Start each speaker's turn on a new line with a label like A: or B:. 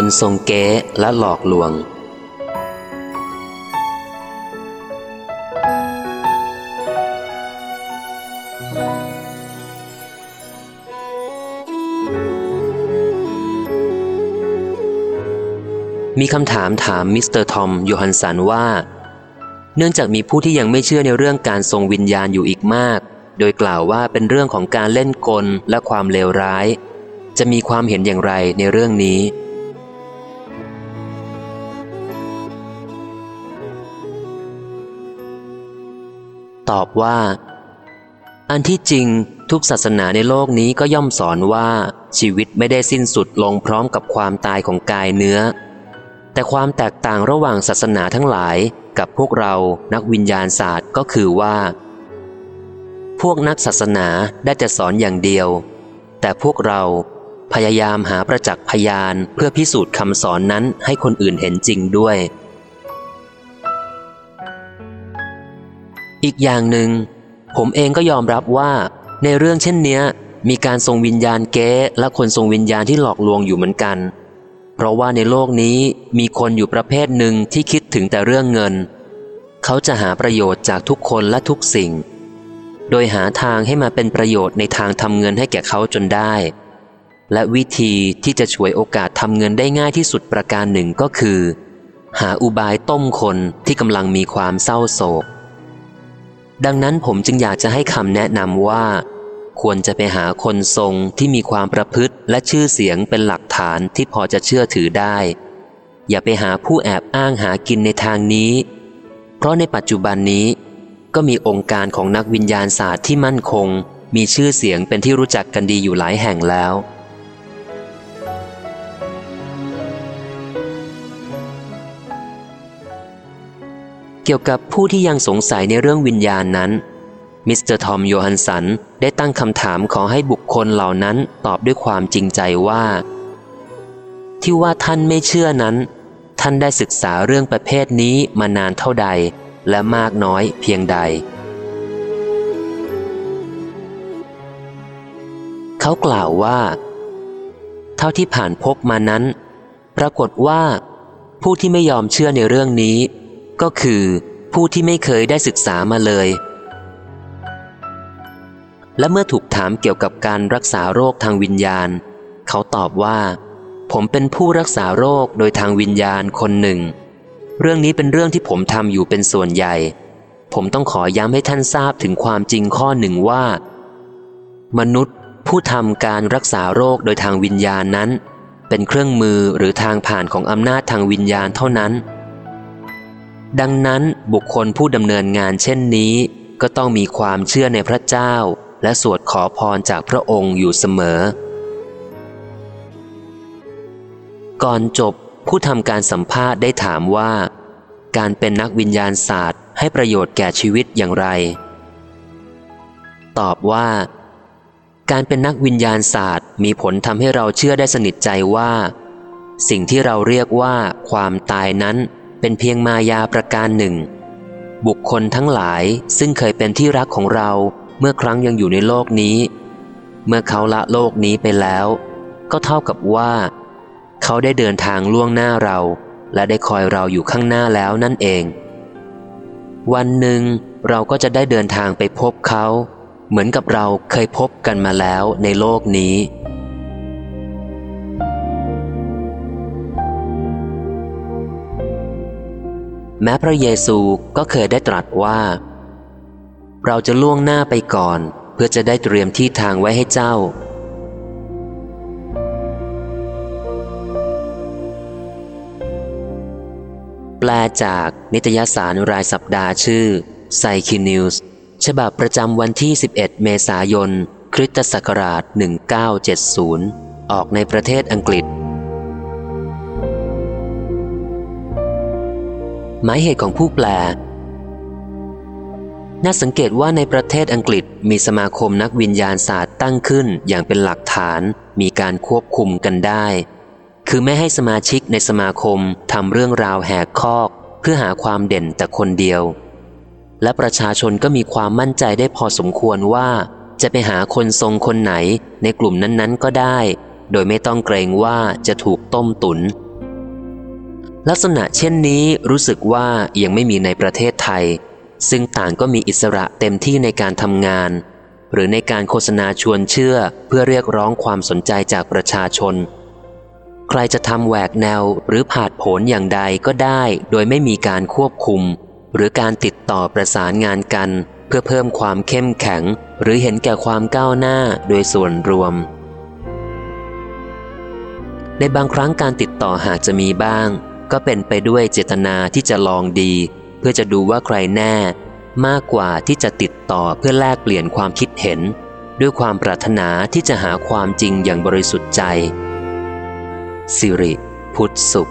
A: คนทรงเก๊และหลอกลวง มีคำถามถามมิสเตอร์ทอมโยฮันสันว่า เนื่องจากมีผู้ที่ยังไม่เชื่อในเรื่องการทรงวิญญาณอยู่อีกมาก โดยกล่าวว่าเป็นเรื่องของการเล่นกลและความเลวร้าย จะมีความเห็นอย่างไรในเรื่องนี้ ตอบว่า อันที่จริงทุกศาสนาในโลกนี้ก็ย่อมสอนว่าชีวิตไม่ได้สิ้นสุดลงพร้อมกับความตายของกายเนื้อ แต่ความแตกต่างระหว่างศาสนาทั้งหลายกับพวกเรานักวิญญาณศาสตร์ก็คือว่า พวกนักศาสนาได้จะสอนอย่างเดียว แต่พวกเราพยายามหาประจักษ์พยานเพื่อพิสูจน์คำสอนนั้นให้คนอื่นเห็นจริงด้วย อีกอย่างหนึ่งผมเองก็ยอมรับว่า ในเรื่องเช่นเนี้ย มีการทรงวิญญาณเก๊และคนทรงวิญญาณที่หลอกลวงอยู่เหมือนกัน เพราะว่าในโลกนี้มีคนอยู่ประเภทหนึ่งที่คิดถึงแต่เรื่องเงิน เขาจะหาประโยชน์จากทุกคนและทุกสิ่ง โดยหาทางให้มาเป็นประโยชน์ในทางทำเงินให้แก่เขาจนได้ และวิธีที่จะช่วยโอกาสทำเงินได้ง่ายที่สุดประการหนึ่งก็คือ หาอุบายต้มคนที่กำลังมีความเศร้าโศก ดังนั้นผมจึงอยากจะให้คำแนะนำว่า ควรจะไปหาคนทรงที่มีความประพฤติและชื่อเสียงเป็นหลักฐานที่พอจะเชื่อถือได้ อย่าไปหาผู้แอบอ้างหากินในทางนี้ เพราะในปัจจุบันนี้ก็มีองค์การของนักวิญญาณศาสตร์ที่มั่นคง มีชื่อเสียงเป็นที่รู้จักกันดีอยู่หลายแห่งแล้ว เกี่ยวกับผู้ที่ยังสงสัยในเรื่องวิญญาณนั้น มิสเตอร์ทอมโยฮันสันได้ตั้งคำถามขอให้บุคคลเหล่านั้นตอบด้วยความจริงใจว่า ที่ว่าท่านไม่เชื่อนั้น ท่านได้ศึกษาเรื่องประเภทนี้มานานเท่าใด และมากน้อยเพียงใด เขากล่าวว่า เท่าที่ผ่านพบมานั้น ปรากฏว่าผู้ที่ไม่ยอมเชื่อในเรื่องนี้ ก็คือผู้ที่ไม่เคยได้ศึกษามาเลย และเมื่อถูกถามเกี่ยวกับการรักษาโรคทางวิญญาณ เขาตอบว่า ผมเป็นผู้รักษาโรคโดยทางวิญญาณคนหนึ่ง เรื่องนี้เป็นเรื่องที่ผมทำอยู่เป็นส่วนใหญ่ ผมต้องขอย้ำให้ท่านทราบถึงความจริงข้อหนึ่งว่า มนุษย์ผู้ทำการรักษาโรคโดยทางวิญญาณนั้น เป็นเครื่องมือหรือทางผ่านของอำนาจทางวิญญาณเท่านั้น ดังนั้นบุคคลผู้ดำเนินงานเช่นนี้ ก็ต้องมีความเชื่อในพระเจ้า และสวดขอพรจากพระองค์อยู่เสมอ ก่อนจบผู้ทำการสัมภาษณ์ได้ถามว่า การเป็นนักวิญญาณศาสตร์ ให้ประโยชน์แก่ชีวิตอย่างไร ตอบว่า การเป็นนักวิญญาณศาสตร์ มีผลทำให้เราเชื่อได้สนิทใจว่า สิ่งที่เราเรียกว่าความตายนั้น เป็นเพียงมายาประการหนึ่ง บุคคลทั้งหลายซึ่งเคยเป็นที่รักของเราเมื่อครั้งยังอยู่ในโลกนี้ เมื่อเขาละโลกนี้ไปแล้ว ก็เท่ากับว่า เขาได้เดินทางล่วงหน้าเรา และได้คอยเราอยู่ข้างหน้าแล้วนั่นเอง วันหนึ่งเราก็จะได้เดินทางไปพบเขา เหมือนกับเราเคยพบกันมาแล้วในโลกนี้ แม้พระเยซูก็เคยได้ตรัสว่า เราจะล่วงหน้าไปก่อน เพื่อจะได้เตรียมที่ทางไว้ให้เจ้า แปลจากนิตยสารรายสัปดาห์ชื่อไซคินิวส์ฉบับประจำวันที่ 11 เมษายน คริสตศักราช 1970 ออกในประเทศอังกฤษ หมายเหตุของผู้แปล น่าสังเกตว่าในประเทศอังกฤษมีสมาคมนักวิญญาณศาสตร์ตั้งขึ้นอย่างเป็นหลักฐาน มีการควบคุมกันได้ คือไม่ให้สมาชิกในสมาคมทำเรื่องราวแหกคอก เพื่อหาความเด่นแต่คนเดียว และประชาชนก็มีความมั่นใจได้พอสมควรว่า จะไปหาคนทรงคนไหนในกลุ่มนั้นๆก็ได้ โดยไม่ต้องเกรงว่าจะถูกต้มตุน ลักษณะเช่นนี้รู้สึกว่ายังไม่มีในประเทศไทย ซึ่งต่างก็มีอิสระเต็มที่ในการทำงาน หรือในการโฆษณาชวนเชื่อเพื่อเรียกร้องความสนใจจากประชาชน ใครจะทำแหวกแนวหรือผาดโผนอย่างใดก็ได้โดยไม่มีการควบคุม หรือการติดต่อประสานงานกัน เพื่อเพิ่มความเข้มแข็ง หรือเห็นแก่ความก้าวหน้าโดยส่วนรวมในบางครั้งการติดต่อหากจะมีบ้าง ก็เป็นไปด้วยเจตนาที่จะลองดี เพื่อจะดูว่าใครแน่ มากกว่าที่จะติดต่อเพื่อแลกเปลี่ยนความคิดเห็น ด้วยความปรารถนาที่จะหาความจริงอย่างบริสุทธิ์ใจสิริ พุทธสุข